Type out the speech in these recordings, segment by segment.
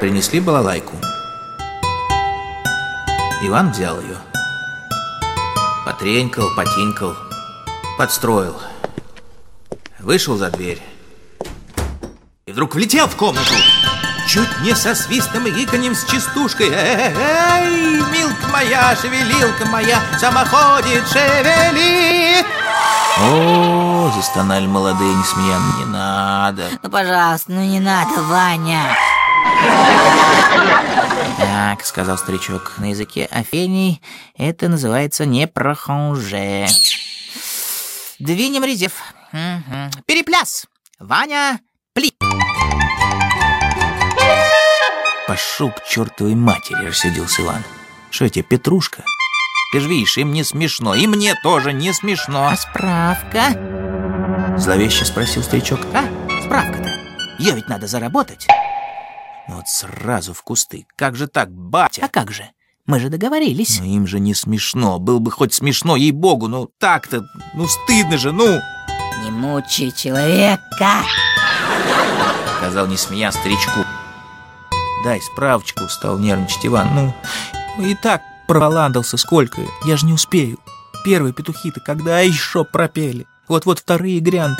Принесли балалайку. Иван взял ее. Потренькал, потинкал, подстроил. Вышел за дверь. И вдруг влетел в комнату. Чуть не со свистом и гиканьем с частушкой. Эй, милка моя, шевелилка моя, самоходит, шевели. О, застонали молодые несмеян, не надо. Ну, пожалуйста, ну не надо, Ваня. Так, сказал старичок, на языке афений это называется не прохонже. Двинем резев. Мгм. Перепляс. Ваня, пли. Пошел к чертовой матери, рассердился Иван. Что я тебе, Петрушка? Ты же видишь, им не смешно, и мне тоже не смешно. А справка? Зловеще спросил старичок. А, справка-то. Ее ведь надо заработать. Ну Вот сразу в кусты. Как же так, батя? А как же? Мы же договорились. Ну им же не смешно. Было бы хоть смешно, ей-богу, ну так-то, ну стыдно же, ну! Не мучай человека. Сказал не смея старичку. Дай справочку, стал нервничать Иван. Ну, и так проволандался сколько, я же не успею. Первые петухи-то когда еще пропели? Вот-вот вторые грянут.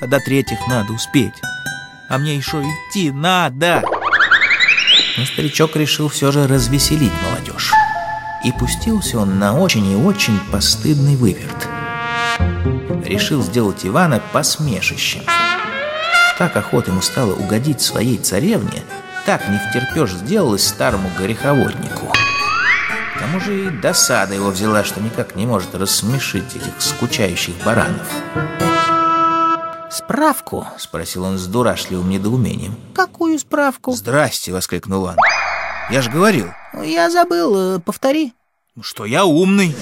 Тогда третьих надо успеть. А мне еще идти надо. Но старичок решил все же развеселить молодежь. И пустился он на очень и очень постыдный выверт. Решил сделать Ивана посмешищем. Так охота ему стала угодить своей царевне, так не втерпешь сделалось старому гореховоднику. К тому же и досада его взяла, что никак не может рассмешить этих скучающих баранов. «Справку?» — спросил он с дурашливым недоумением. Какую справку? «Здрасте!» — воскликнул Иван. «Я же говорил, Я забыл, э, повтори. что я умный!»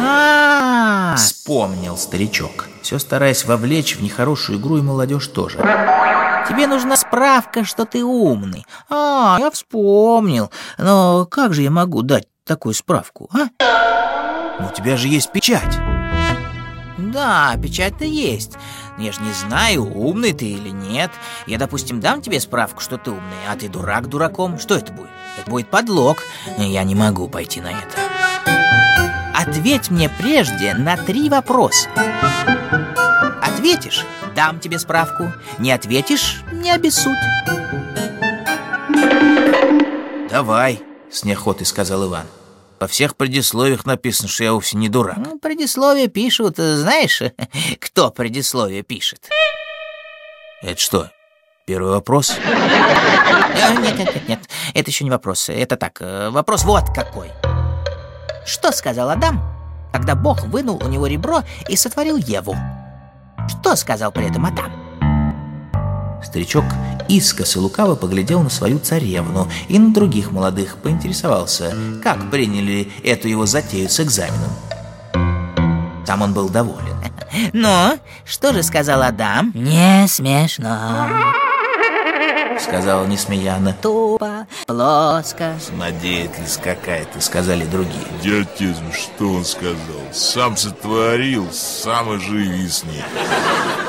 А, Вспомнил старичок, все стараясь вовлечь в нехорошую игру и молодежь тоже. тебе нужна справка, что ты умный. А, я вспомнил. Но как же я могу дать такую справку, а? «Ну, у тебя же есть печать!» Да, печать-то есть. Но я же не знаю, умный ты или нет. Я, допустим, дам тебе справку, что ты умный, а ты дурак дураком. Что это будет? Это будет подлог. Я не могу пойти на это. Ответь мне прежде на три вопроса. Ответишь – дам тебе справку. Не ответишь – не обессудь. «Давай!» — с неохотой сказал Иван. Во всех предисловиях написано, что я вовсе не дурак. Ну, предисловие пишут, э, знаешь, кто предисловие пишет? Это что, первый вопрос? Э, Нет, нет, нет, нет, это еще не вопрос. Это так, э, вопрос вот какой. Что сказал Адам, когда Бог вынул у него ребро и сотворил Еву? Что сказал при этом Адам? Старичок искоса лукаво поглядел на свою царевну и на других молодых, поинтересовался, как приняли эту его затею с экзаменом. Там он был доволен. Ну, что же сказал Адам? Не смешно, Сказал несмеянно. тупо, плоско. Самодеятельность какая-то, сказали другие. Идиотизм, что он сказал? Сам сотворил, сам и живи с ней.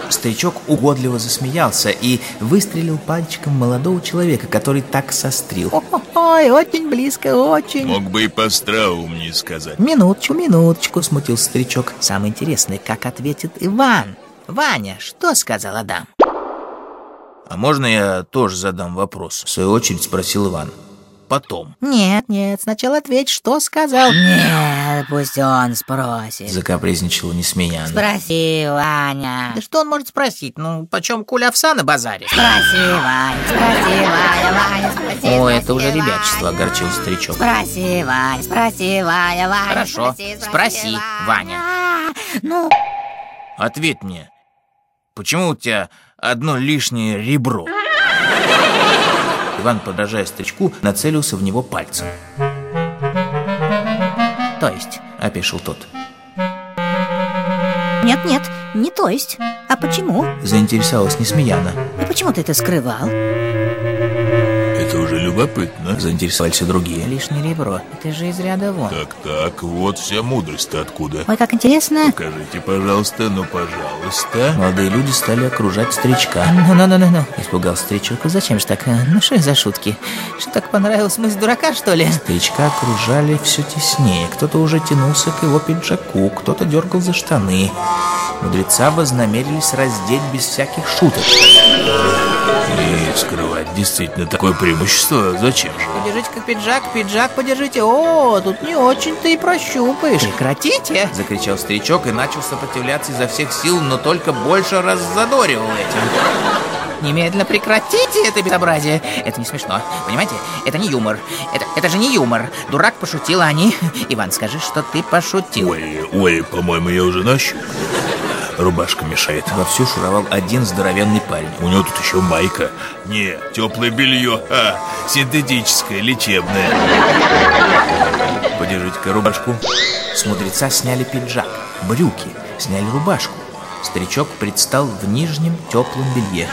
Старичок угодливо засмеялся и выстрелил пальчиком молодого человека, который так сострил. Ой, очень близко, очень. Мог бы и построумнее сказать. Минуточку, минуточку, смутился старичок. Самое интересное, как ответит Иван. Ваня, что сказал Адам? А можно я тоже задам вопрос? В свою очередь спросил Иван. Потом. Нет, нет, сначала ответь, что сказал. Нет, пусть он спросит. Закапризничала несмеянно. Спроси, Ваня. Да что он может спросить? Ну, почем куля овса на базаре? Спроси, Ваня, спроси, Ваня, Ваня, спроси. О, это уже ребячество, огорчил старичок. Спроси, Ваня, спроси, Ваня, Ваня. Хорошо, спроси, Ваня. Ну, Ответь мне, почему у тебя одно лишнее ребро? Иван, подражая старичку, нацелился в него пальцем. то есть? Опешил тот. Нет, нет, не то есть. А почему? Заинтересовалась несмеяна. И почему ты это скрывал? Это уже любопытно. Заинтересовались и другие. Лишнее ребро. Это же из ряда вон. Так-так, вот вся мудрость-то откуда. Ой, как интересно. Покажите, пожалуйста, ну, пожалуйста. Молодые люди стали окружать старичка. Ну-ну-ну-ну. Испугался старичок. Зачем же так? Ну что за шутки? Что так понравилось? Мы с дурака, что ли? Старичка окружали все теснее. Кто-то уже тянулся к его пиджаку, кто-то дергал за штаны. Мудреца вознамерились раздеть без всяких шуток. И скрывать действительно такое преимущество зачем же? Подержите как пиджак, пиджак подержите. О, тут не очень-то и прощупаешь. Прекратите. Закричал старичок и начал сопротивляться изо всех сил, но только больше раззадоривал этим. Немедленно прекратите это безобразие. Это не смешно. Понимаете? Это не юмор. Это, это же не юмор. Дурак пошутил, а они... Иван, скажи, что ты пошутил. Ой, ой, по-моему, я уже нащупал. Рубашка мешает. Вовсю шуровал один здоровенный парень. У него тут еще майка. Не, теплое белье. А, синтетическое, лечебное. Подержите-ка рубашку. С мудреца сняли пиджак, брюки, сняли рубашку. Старичок предстал в нижнем теплом белье.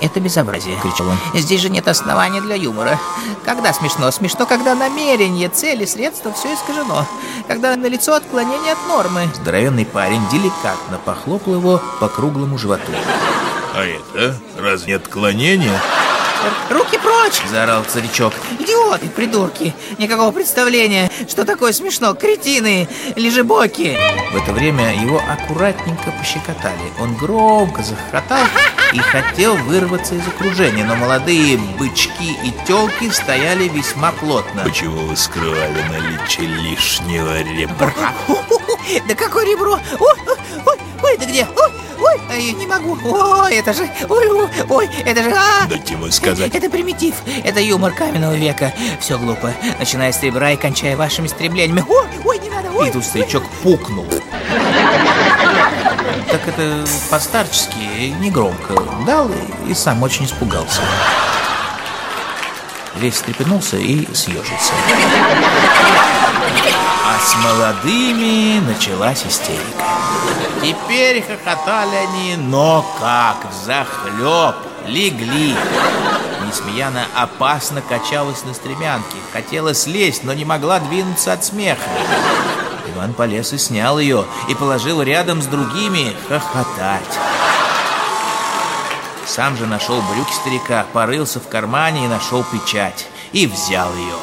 Это безобразие. Кричал он. Здесь же нет основания для юмора. Когда смешно? Смешно, когда намерение, цели, средства, все искажено. Когда налицо отклонение от нормы. Здоровенный парень деликатно похлопал его по круглому животу. А это? Разве не отклонение? Руки прочь! Заорал старичок. Идиоты, придурки! Никакого представления, что такое смешно. Кретины, лежебоки. В это время его аккуратненько пощекотали. Он громко захохотал и хотел вырваться из окружения, но молодые бычки и телки стояли весьма плотно. Почему вы скрывали наличие лишнего ребра? Да какое ребро? Ой, ой, ой, да где? Ой, ой, ай, не могу. Ой, это же, ой, ой, ой, это же, а! Дайте ему сказать. Это примитив, это юмор каменного века. Все глупо, начиная с ребра и кончая вашими стремлениями. Ой, ой, не надо, ой. И тут старичок пукнул. Так это по-старчески, негромко. Дал и, сам очень испугался. Весь встрепенулся и съежился. А с молодыми началась истерика. Теперь хохотали они, но как, захлеб, легли. Несмеяна опасно качалась на стремянке. Хотела слезть, но не могла двинуться от смеха. Иван полез и снял ее, и положил рядом с другими хохотать. Сам же нашел брюки старика, порылся в кармане и нашел печать. И взял ее.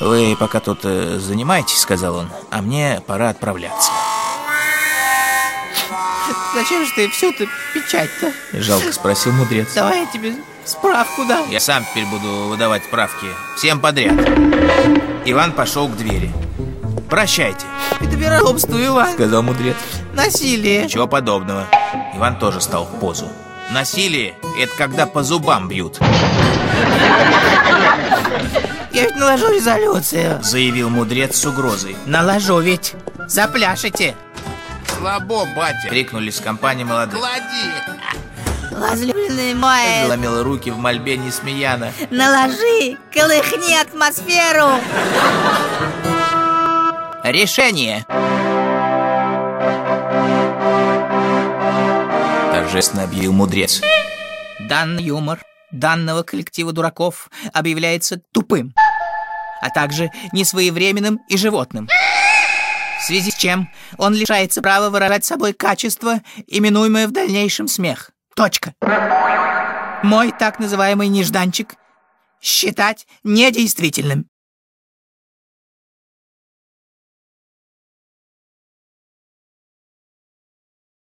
«Вы пока тут э, занимаетесь», — сказал он, — «а мне пора отправляться». Зачем же ты всю-то печать-то? Жалко спросил мудрец. Давай я тебе справку дам. Я сам теперь буду выдавать справки. Всем подряд. Иван пошел к двери. Прощайте, Это вероломство, Иван. сказал мудрец. Насилие. Ничего подобного. Иван тоже стал в позу. Насилие – это когда по зубам бьют, Я ведь наложу резолюцию. заявил мудрец с угрозой. Наложу ведь. Запляшете. Слабо, батя. Крикнули с компании молодых. Клади. Возлюбленный мой, Заломил руки в мольбе Несмеяна. наложи, колыхни атмосферу. Решение. Торжественно объявил мудрец. Данный юмор данного коллектива дураков объявляется тупым, а также несвоевременным и животным. В связи с чем он лишается права выражать собой качество, именуемое в дальнейшем смех. Точка. Мой так называемый нежданчик считать недействительным.